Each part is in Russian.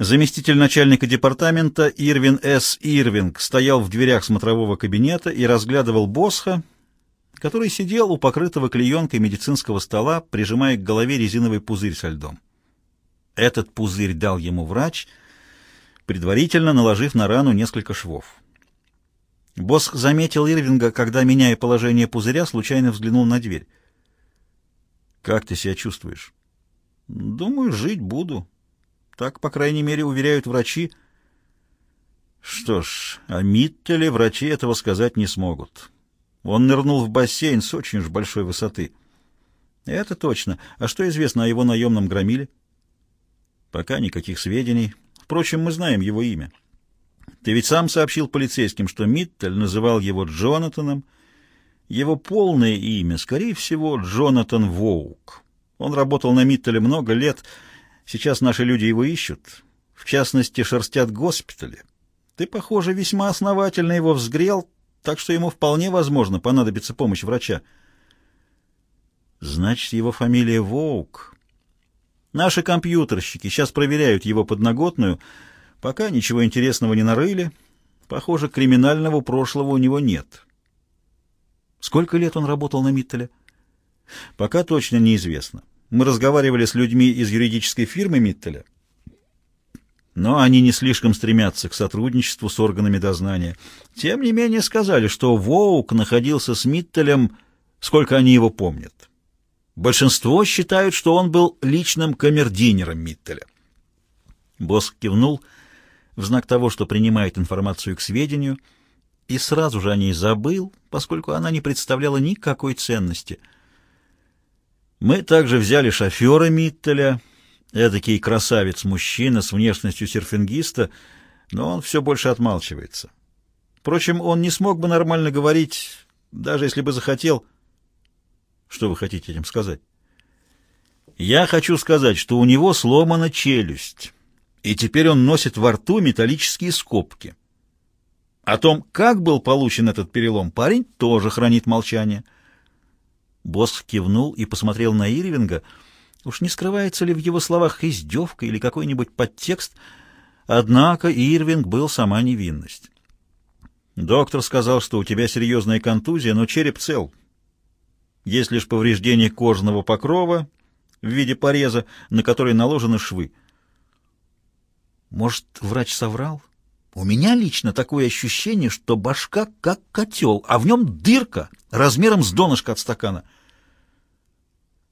Заместитель начальника департамента Ирвин С. Ирвинг стоял в дверях смотрового кабинета и разглядывал Босха, который сидел у покрытого клеенкой медицинского стола, прижимая к голове резиновый пузырь со льдом. Этот пузырь дал ему врач, предварительно наложив на рану несколько швов. Босх заметил Ирвинга, когда, меняя положение пузыря, случайно взглянул на дверь. «Как ты себя чувствуешь?» «Думаю, жить буду», так, по крайней мере, уверяют врачи. Что ж, о Миттеле врачи этого сказать не смогут. Он нырнул в бассейн с очень уж большой высоты. Это точно. А что известно о его наемном громиле? Пока никаких сведений. Впрочем, мы знаем его имя. Ты ведь сам сообщил полицейским, что Миттель называл его Джонатаном. Его полное имя, скорее всего, Джонатан Воук. Он работал на Миттеле много лет, Сейчас наши люди его ищут, в частности, шерстят госпитали. Ты, похоже, весьма основательно его взгрел, так что ему вполне возможно понадобится помощь врача. Значит, его фамилия Воук. Наши компьютерщики сейчас проверяют его подноготную, пока ничего интересного не нарыли. Похоже, криминального прошлого у него нет. Сколько лет он работал на Миттеле? Пока точно неизвестно. Мы разговаривали с людьми из юридической фирмы Миттеля, но они не слишком стремятся к сотрудничеству с органами дознания. Тем не менее сказали, что Воук находился с Миттелем, сколько они его помнят. Большинство считают, что он был личным камердинером Миттеля. Босс кивнул в знак того, что принимает информацию к сведению, и сразу же о ней забыл, поскольку она не представляла никакой ценности — мы также взяли шофера Миттеля, эдакий красавец-мужчина с внешностью серфингиста, но он все больше отмалчивается. Впрочем, он не смог бы нормально говорить, даже если бы захотел. Что вы хотите этим сказать? Я хочу сказать, что у него сломана челюсть, и теперь он носит во рту металлические скобки. О том, как был получен этот перелом, парень тоже хранит молчание — Босс кивнул и посмотрел на Ирвинга. Уж не скрывается ли в его словах издевка или какой-нибудь подтекст? Однако Ирвинг был сама невинность. «Доктор сказал, что у тебя серьезная контузия, но череп цел. Есть лишь повреждение кожного покрова в виде пореза, на который наложены швы». «Может, врач соврал?» У меня лично такое ощущение, что башка как котел, а в нем дырка размером с донышко от стакана.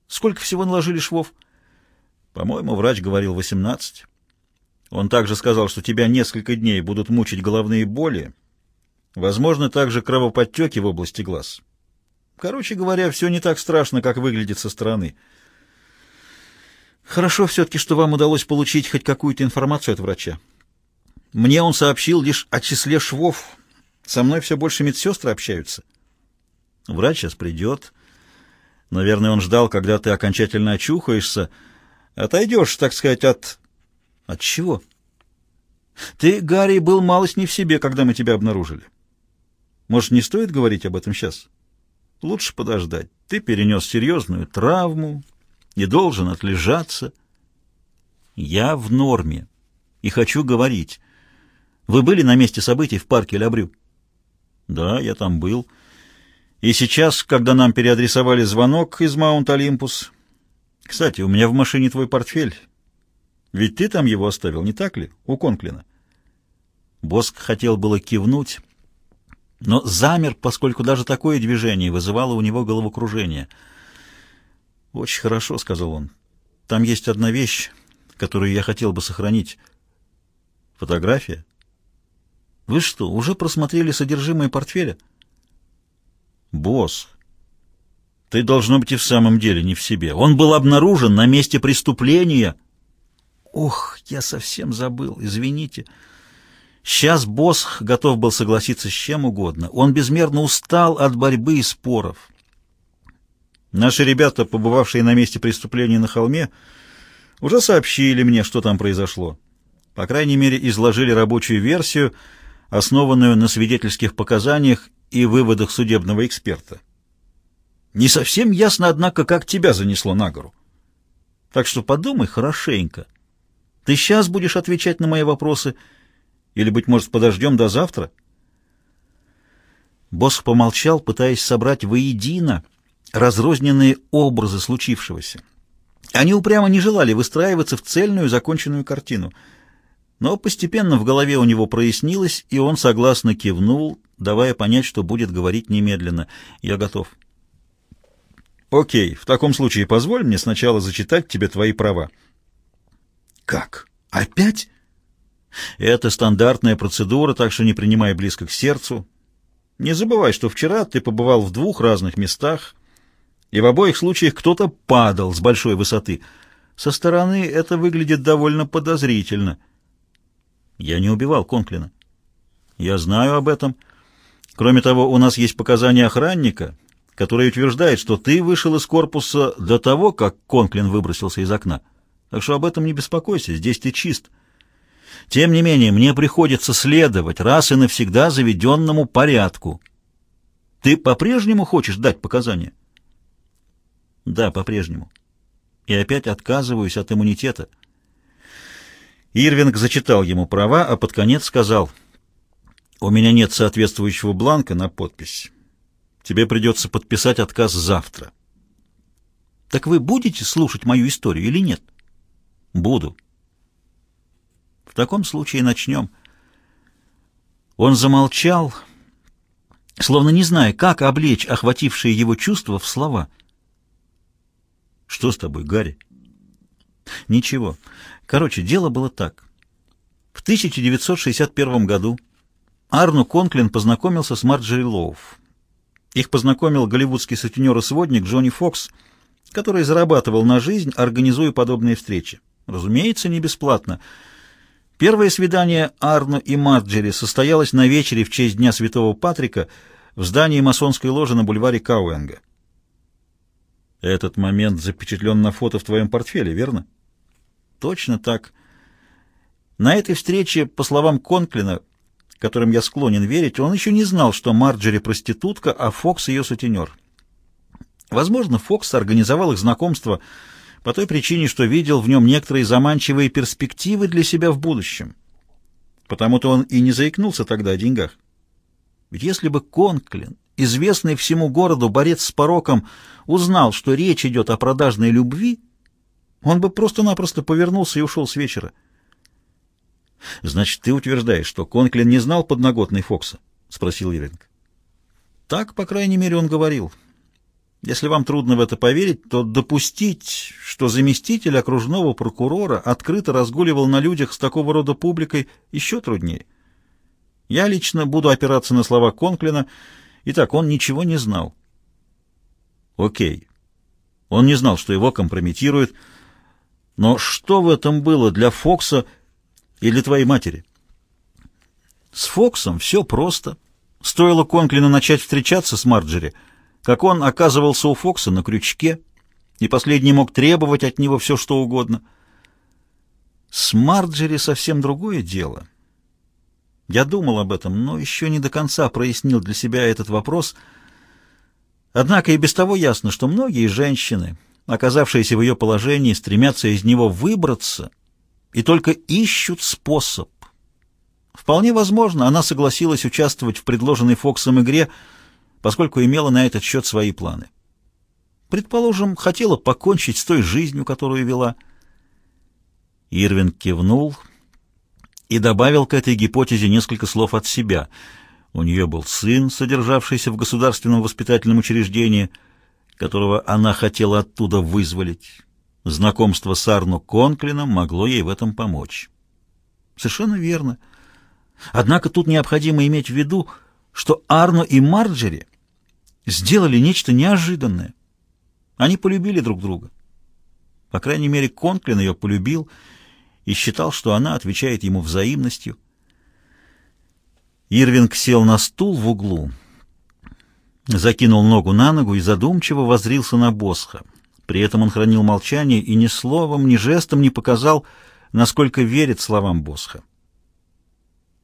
Сколько всего наложили швов? По-моему, врач говорил 18. Он также сказал, что тебя несколько дней будут мучить головные боли, возможно, также кровоподтеки в области глаз. Короче говоря, все не так страшно, как выглядит со стороны. Хорошо все-таки, что вам удалось получить хоть какую-то информацию от врача. Мне он сообщил лишь о числе швов. Со мной все больше медсестры общаются. Врач сейчас придет. Наверное, он ждал, когда ты окончательно очухаешься. Отойдешь, так сказать, от... От чего? Ты, Гарри, был малость не в себе, когда мы тебя обнаружили. Может, не стоит говорить об этом сейчас? Лучше подождать. Ты перенес серьезную травму и должен отлежаться. Я в норме и хочу говорить. Вы были на месте событий в парке Лябрю? Да, я там был. И сейчас, когда нам переадресовали звонок из Маунт Олимпус... Кстати, у меня в машине твой портфель. Ведь ты там его оставил, не так ли? У Конклина. Боск хотел было кивнуть, но замер, поскольку даже такое движение вызывало у него головокружение. «Очень хорошо», — сказал он. «Там есть одна вещь, которую я хотел бы сохранить. Фотография?» Вы что, уже просмотрели содержимое портфеля? Босс, ты, должно быть, и в самом деле не в себе. Он был обнаружен на месте преступления. Ох, я совсем забыл, извините. Сейчас босс готов был согласиться с чем угодно. Он безмерно устал от борьбы и споров. Наши ребята, побывавшие на месте преступления на холме, уже сообщили мне, что там произошло. По крайней мере, изложили рабочую версию — основанную на свидетельских показаниях и выводах судебного эксперта. Не совсем ясно, однако, как тебя занесло на гору. Так что подумай хорошенько. Ты сейчас будешь отвечать на мои вопросы? Или, быть может, подождем до завтра?» Босх помолчал, пытаясь собрать воедино разрозненные образы случившегося. Они упрямо не желали выстраиваться в цельную законченную картину. Но постепенно в голове у него прояснилось, и он согласно кивнул, давая понять, что будет говорить немедленно. «Я готов». «Окей, в таком случае позволь мне сначала зачитать тебе твои права». «Как? Опять?» «Это стандартная процедура, так что не принимай близко к сердцу. Не забывай, что вчера ты побывал в двух разных местах, и в обоих случаях кто-то падал с большой высоты. Со стороны это выглядит довольно подозрительно. Я не убивал Конклина. Я знаю об этом. Кроме того, у нас есть показания охранника, который утверждает, что ты вышел из корпуса до того, как Конклин выбросился из окна. Так что об этом не беспокойся, здесь ты чист. Тем не менее, мне приходится следовать раз и навсегда заведенному порядку. Ты по-прежнему хочешь дать показания? Да, по-прежнему. И опять отказываюсь от иммунитета. Ирвинг зачитал ему права, а под конец сказал, «У меня нет соответствующего бланка на подпись. Тебе придется подписать отказ завтра». «Так вы будете слушать мою историю или нет?» «Буду». «В таком случае начнем». Он замолчал, словно не зная, как облечь охватившие его чувства в слова — что с тобой, Гарри? Ничего. Короче, дело было так. В 1961 году Арну Конклин познакомился с Марджери Лоуф. Их познакомил голливудский сутенер и сводник Джонни Фокс, который зарабатывал на жизнь, организуя подобные встречи. Разумеется, не бесплатно. Первое свидание Арну и Марджери состоялось на вечере в честь Дня Святого Патрика в здании масонской ложи на бульваре Кауэнга. Этот момент запечатлен на фото в твоем портфеле, верно? Точно так. На этой встрече, по словам Конклина, которым я склонен верить, он еще не знал, что Марджери проститутка, а Фокс ее сутенер. Возможно, Фокс организовал их знакомство по той причине, что видел в нем некоторые заманчивые перспективы для себя в будущем. Потому-то он и не заикнулся тогда о деньгах. Ведь если бы Конклин известный всему городу борец с пороком, узнал, что речь идет о продажной любви, он бы просто-напросто повернулся и ушел с вечера. — Значит, ты утверждаешь, что Конклин не знал подноготной Фокса? — спросил Иринг. — Так, по крайней мере, он говорил. Если вам трудно в это поверить, то допустить, что заместитель окружного прокурора открыто разгуливал на людях с такого рода публикой, еще труднее. Я лично буду опираться на слова Конклина — Итак, он ничего не знал. Окей. Он не знал, что его компрометируют. Но что в этом было для Фокса или твоей матери? С Фоксом все просто. Стоило Конклину начать встречаться с Марджери, как он оказывался у Фокса на крючке, и последний мог требовать от него все, что угодно. С Марджери совсем другое дело — я думал об этом, но еще не до конца прояснил для себя этот вопрос. Однако и без того ясно, что многие женщины, оказавшиеся в ее положении, стремятся из него выбраться и только ищут способ. Вполне возможно, она согласилась участвовать в предложенной Фоксом игре, поскольку имела на этот счет свои планы. Предположим, хотела покончить с той жизнью, которую вела. Ирвин кивнул — и добавил к этой гипотезе несколько слов от себя. У нее был сын, содержавшийся в государственном воспитательном учреждении, которого она хотела оттуда вызволить. Знакомство с Арно Конклином могло ей в этом помочь. Совершенно верно. Однако тут необходимо иметь в виду, что Арно и Марджери сделали нечто неожиданное. Они полюбили друг друга. По крайней мере, Конклин ее полюбил — и считал, что она отвечает ему взаимностью. Ирвинг сел на стул в углу, закинул ногу на ногу и задумчиво возрился на Босха. При этом он хранил молчание и ни словом, ни жестом не показал, насколько верит словам Босха.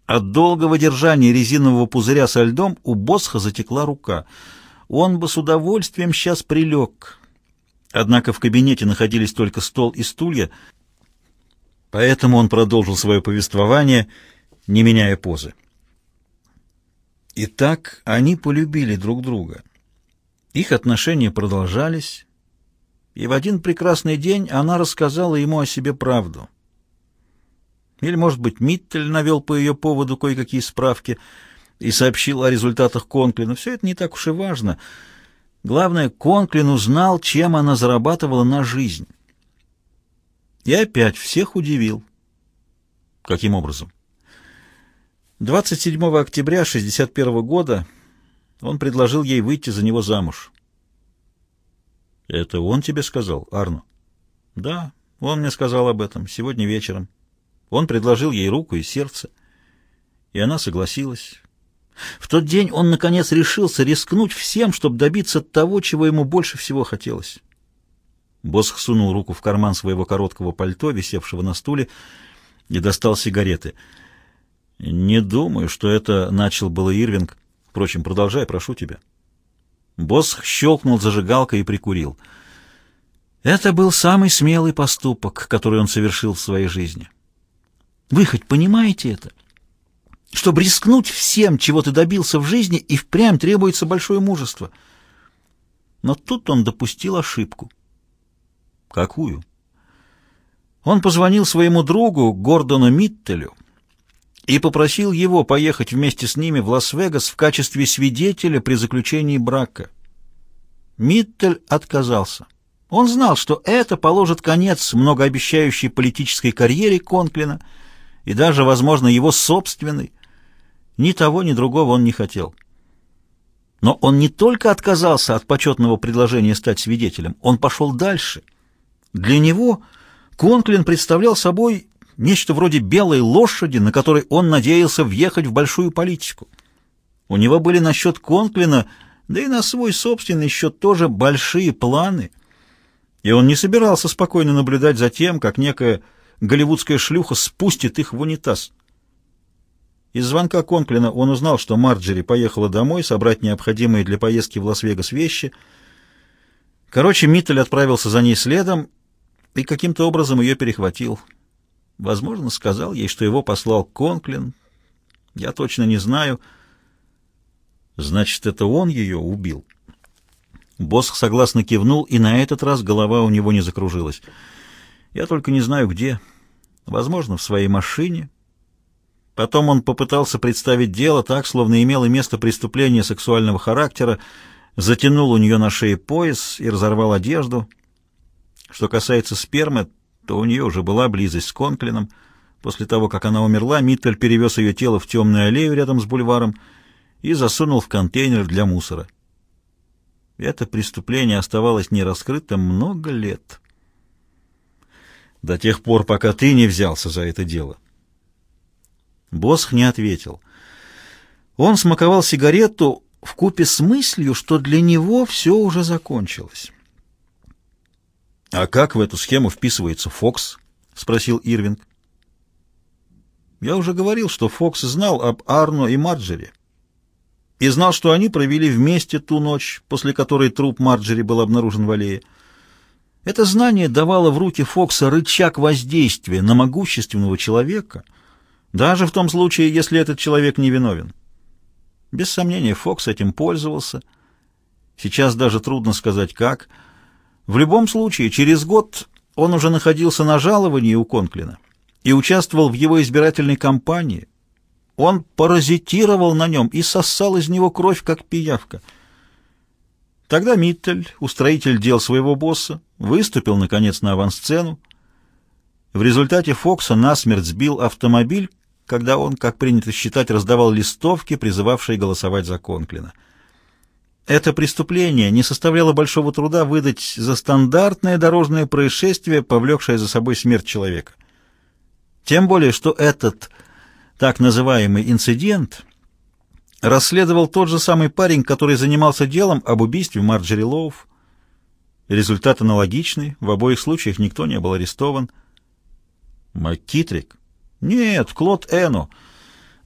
От долгого держания резинового пузыря со льдом у Босха затекла рука. Он бы с удовольствием сейчас прилег. Однако в кабинете находились только стол и стулья — Поэтому он продолжил свое повествование, не меняя позы. Итак, они полюбили друг друга. Их отношения продолжались, и в один прекрасный день она рассказала ему о себе правду. Или, может быть, Миттель навел по ее поводу кое-какие справки и сообщил о результатах Конклина. Все это не так уж и важно. Главное, Конклин узнал, чем она зарабатывала на жизнь. И опять всех удивил. Каким образом? 27 октября 1961 года он предложил ей выйти за него замуж. «Это он тебе сказал, Арно?» «Да, он мне сказал об этом сегодня вечером. Он предложил ей руку и сердце, и она согласилась. В тот день он, наконец, решился рискнуть всем, чтобы добиться того, чего ему больше всего хотелось». Босх сунул руку в карман своего короткого пальто, висевшего на стуле, и достал сигареты. «Не думаю, что это начал было Ирвинг. Впрочем, продолжай, прошу тебя». Босх щелкнул зажигалкой и прикурил. Это был самый смелый поступок, который он совершил в своей жизни. Вы хоть понимаете это? Чтобы рискнуть всем, чего ты добился в жизни, и впрямь требуется большое мужество. Но тут он допустил ошибку. Какую? Он позвонил своему другу Гордону Миттелю и попросил его поехать вместе с ними в Лас-Вегас в качестве свидетеля при заключении брака. Миттель отказался. Он знал, что это положит конец многообещающей политической карьере Конклина и даже, возможно, его собственной. Ни того, ни другого он не хотел. Но он не только отказался от почетного предложения стать свидетелем, он пошел дальше. Для него Конклин представлял собой нечто вроде белой лошади, на которой он надеялся въехать в большую политику. У него были на счет Конклина, да и на свой собственный счет тоже большие планы, и он не собирался спокойно наблюдать за тем, как некая голливудская шлюха спустит их в унитаз. Из звонка Конклина он узнал, что Марджери поехала домой собрать необходимые для поездки в Лас-Вегас вещи. Короче, Миттель отправился за ней следом и каким-то образом ее перехватил. Возможно, сказал ей, что его послал Конклин. Я точно не знаю. Значит, это он ее убил. Босх согласно кивнул, и на этот раз голова у него не закружилась. Я только не знаю, где. Возможно, в своей машине. Потом он попытался представить дело так, словно имело место преступление сексуального характера, затянул у нее на шее пояс и разорвал одежду. Что касается спермы, то у нее уже была близость с Конклином. После того, как она умерла, Миттель перевез ее тело в темную аллею рядом с бульваром и засунул в контейнер для мусора. Это преступление оставалось нераскрытым много лет. До тех пор, пока ты не взялся за это дело. Босх не ответил. Он смаковал сигарету в купе с мыслью, что для него все уже закончилось. «А как в эту схему вписывается Фокс?» — спросил Ирвинг. «Я уже говорил, что Фокс знал об Арно и Марджери и знал, что они провели вместе ту ночь, после которой труп Марджери был обнаружен в аллее. Это знание давало в руки Фокса рычаг воздействия на могущественного человека, даже в том случае, если этот человек невиновен. Без сомнения, Фокс этим пользовался. Сейчас даже трудно сказать, как — в любом случае, через год он уже находился на жаловании у Конклина и участвовал в его избирательной кампании. Он паразитировал на нем и сосал из него кровь, как пиявка. Тогда Миттель, устроитель дел своего босса, выступил, наконец, на авансцену. В результате Фокса насмерть сбил автомобиль, когда он, как принято считать, раздавал листовки, призывавшие голосовать за Конклина. Это преступление не составляло большого труда выдать за стандартное дорожное происшествие, повлекшее за собой смерть человека. Тем более, что этот так называемый инцидент расследовал тот же самый парень, который занимался делом об убийстве Марджери Лоуф. Результат аналогичный, в обоих случаях никто не был арестован. МакКитрик? Нет, Клод Эно.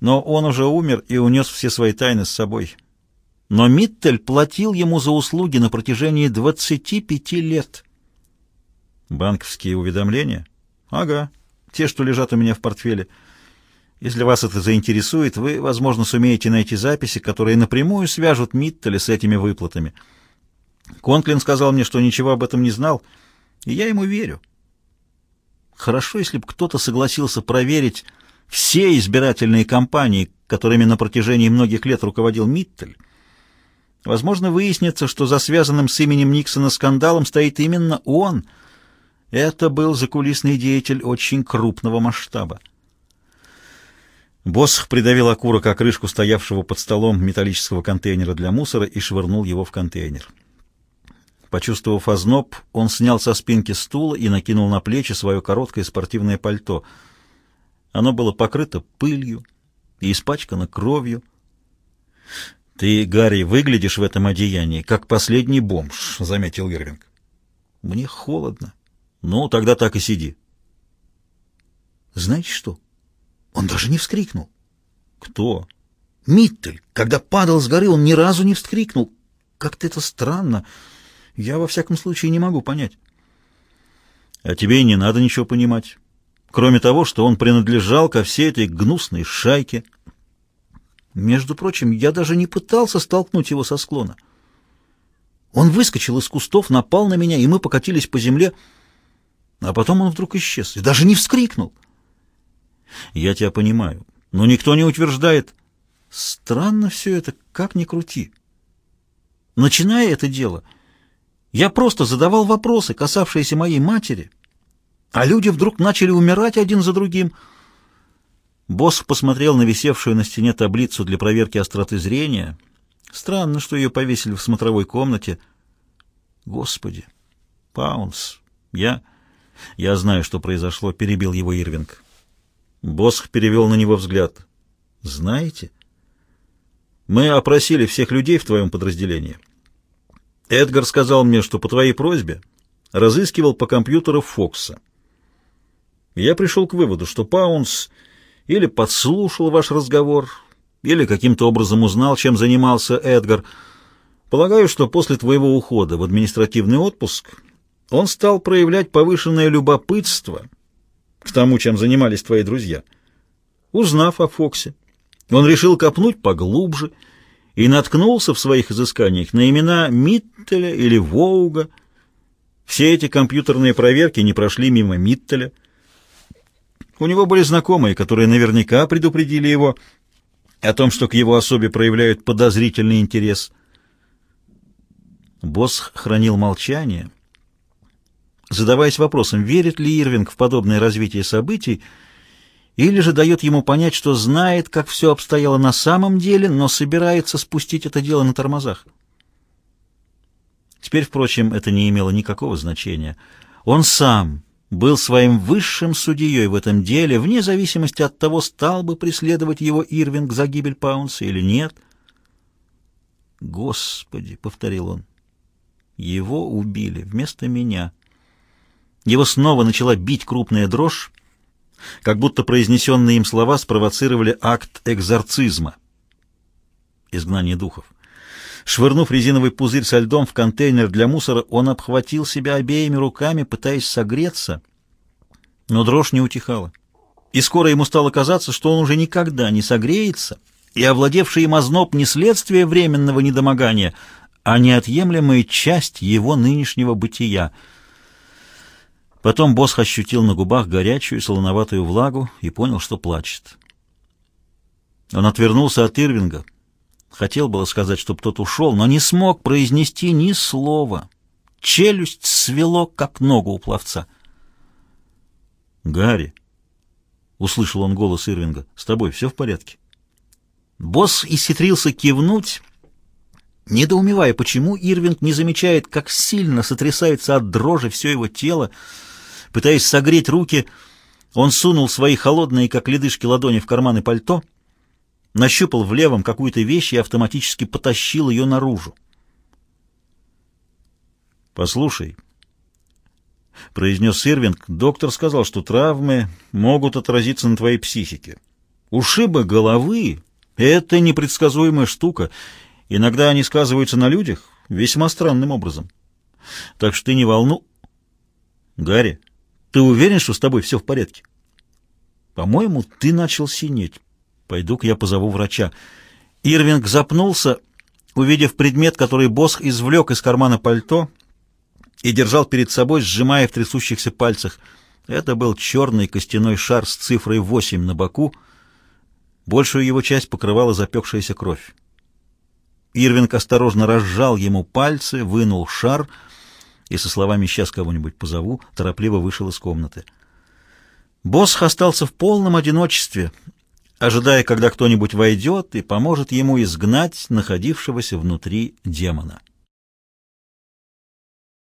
Но он уже умер и унес все свои тайны с собой. Но Миттель платил ему за услуги на протяжении 25 лет. Банковские уведомления? Ага. те, что лежат у меня в портфеле. Если вас это заинтересует, вы, возможно, сумеете найти записи, которые напрямую свяжут Миттеля с этими выплатами. Конклин сказал мне, что ничего об этом не знал, и я ему верю. Хорошо, если бы кто-то согласился проверить все избирательные кампании, которыми на протяжении многих лет руководил Миттель. Возможно, выяснится, что за связанным с именем Никсона скандалом стоит именно он. Это был закулисный деятель очень крупного масштаба. Босх придавил окурок о крышку стоявшего под столом металлического контейнера для мусора и швырнул его в контейнер. Почувствовав озноб, он снял со спинки стула и накинул на плечи свое короткое спортивное пальто. Оно было покрыто пылью и испачкано кровью. «Ты, Гарри, выглядишь в этом одеянии, как последний бомж», — заметил Ирвинг. «Мне холодно». «Ну, тогда так и сиди». «Знаете что?» Он даже не вскрикнул. «Кто?» «Миттель. Когда падал с горы, он ни разу не вскрикнул. Как-то это странно. Я, во всяком случае, не могу понять». «А тебе и не надо ничего понимать. Кроме того, что он принадлежал ко всей этой гнусной шайке». Между прочим, я даже не пытался столкнуть его со склона. Он выскочил из кустов, напал на меня, и мы покатились по земле, а потом он вдруг исчез и даже не вскрикнул. Я тебя понимаю, но никто не утверждает. Странно все это, как ни крути. Начиная это дело, я просто задавал вопросы, касавшиеся моей матери, а люди вдруг начали умирать один за другим — Босс посмотрел на висевшую на стене таблицу для проверки остроты зрения. Странно, что ее повесили в смотровой комнате. Господи, Паунс, я... Я знаю, что произошло, перебил его Ирвинг. Босх перевел на него взгляд. Знаете? Мы опросили всех людей в твоем подразделении. Эдгар сказал мне, что по твоей просьбе разыскивал по компьютеру Фокса. Я пришел к выводу, что Паунс или подслушал ваш разговор, или каким-то образом узнал, чем занимался Эдгар. Полагаю, что после твоего ухода в административный отпуск он стал проявлять повышенное любопытство к тому, чем занимались твои друзья. Узнав о Фоксе, он решил копнуть поглубже и наткнулся в своих изысканиях на имена Миттеля или Воуга. Все эти компьютерные проверки не прошли мимо Миттеля — у него были знакомые, которые наверняка предупредили его о том, что к его особе проявляют подозрительный интерес. Босс хранил молчание, задаваясь вопросом, верит ли Ирвинг в подобное развитие событий, или же дает ему понять, что знает, как все обстояло на самом деле, но собирается спустить это дело на тормозах. Теперь, впрочем, это не имело никакого значения. Он сам был своим высшим судьей в этом деле, вне зависимости от того, стал бы преследовать его Ирвинг за гибель Паунса или нет. «Господи!» — повторил он. «Его убили вместо меня». Его снова начала бить крупная дрожь, как будто произнесенные им слова спровоцировали акт экзорцизма. Изгнание духов. Швырнув резиновый пузырь со льдом в контейнер для мусора, он обхватил себя обеими руками, пытаясь согреться, но дрожь не утихала. И скоро ему стало казаться, что он уже никогда не согреется, и овладевший им озноб не следствие временного недомогания, а неотъемлемая часть его нынешнего бытия. Потом Босх ощутил на губах горячую солоноватую влагу и понял, что плачет. Он отвернулся от Ирвинга, Хотел было сказать, чтобы тот ушел, но не смог произнести ни слова. Челюсть свело, как ногу у пловца. «Гарри!» — услышал он голос Ирвинга. «С тобой все в порядке?» Босс исхитрился кивнуть, недоумевая, почему Ирвинг не замечает, как сильно сотрясается от дрожи все его тело. Пытаясь согреть руки, он сунул свои холодные, как ледышки, ладони в карманы пальто — нащупал в левом какую-то вещь и автоматически потащил ее наружу. «Послушай», — произнес Ирвинг, — «доктор сказал, что травмы могут отразиться на твоей психике. Ушибы головы — это непредсказуемая штука. Иногда они сказываются на людях весьма странным образом. Так что ты не волну... Гарри, ты уверен, что с тобой все в порядке?» По-моему, ты начал синеть. Пойду-ка я позову врача. Ирвинг запнулся, увидев предмет, который Босх извлек из кармана пальто и держал перед собой, сжимая в трясущихся пальцах. Это был черный костяной шар с цифрой 8 на боку. Большую его часть покрывала запекшаяся кровь. Ирвинг осторожно разжал ему пальцы, вынул шар и со словами «сейчас кого-нибудь позову» торопливо вышел из комнаты. Босх остался в полном одиночестве, ожидая, когда кто-нибудь войдет и поможет ему изгнать находившегося внутри демона.